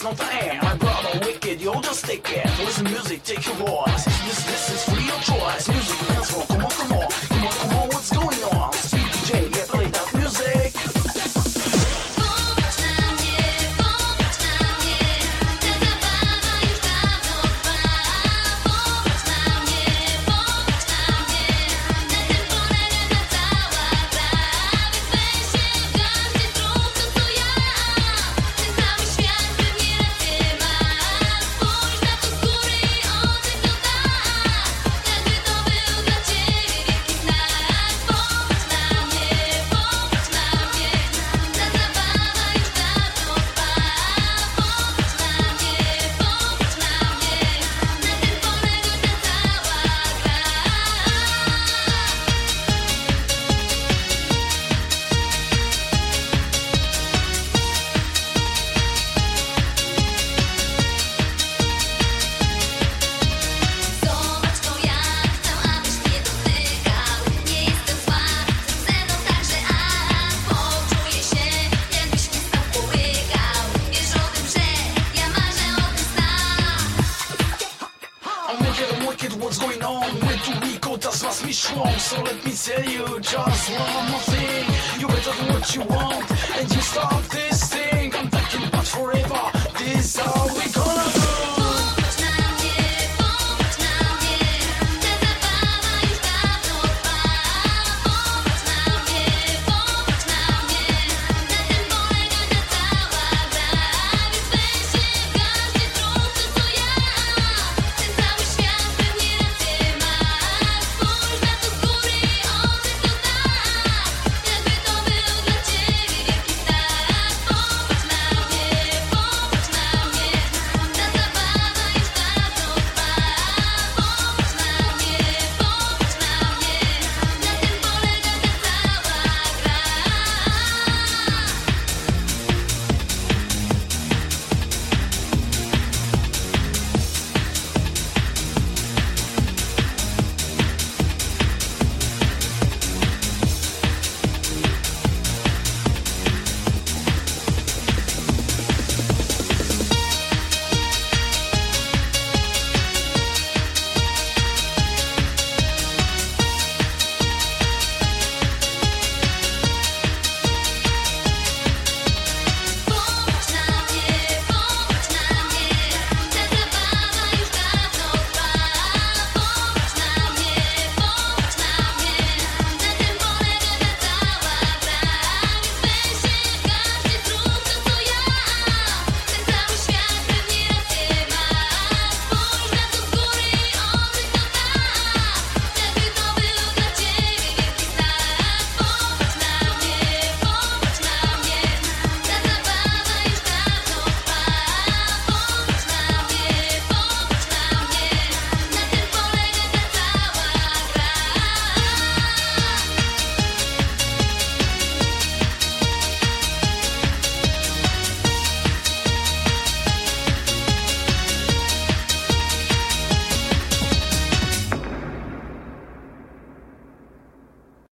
it's not My brother wicked, you're just a cat. Listen music, take your war. look at what's going on With the weak or that's must me strong So let me tell you just one more thing. You better do what you want And you stop thinking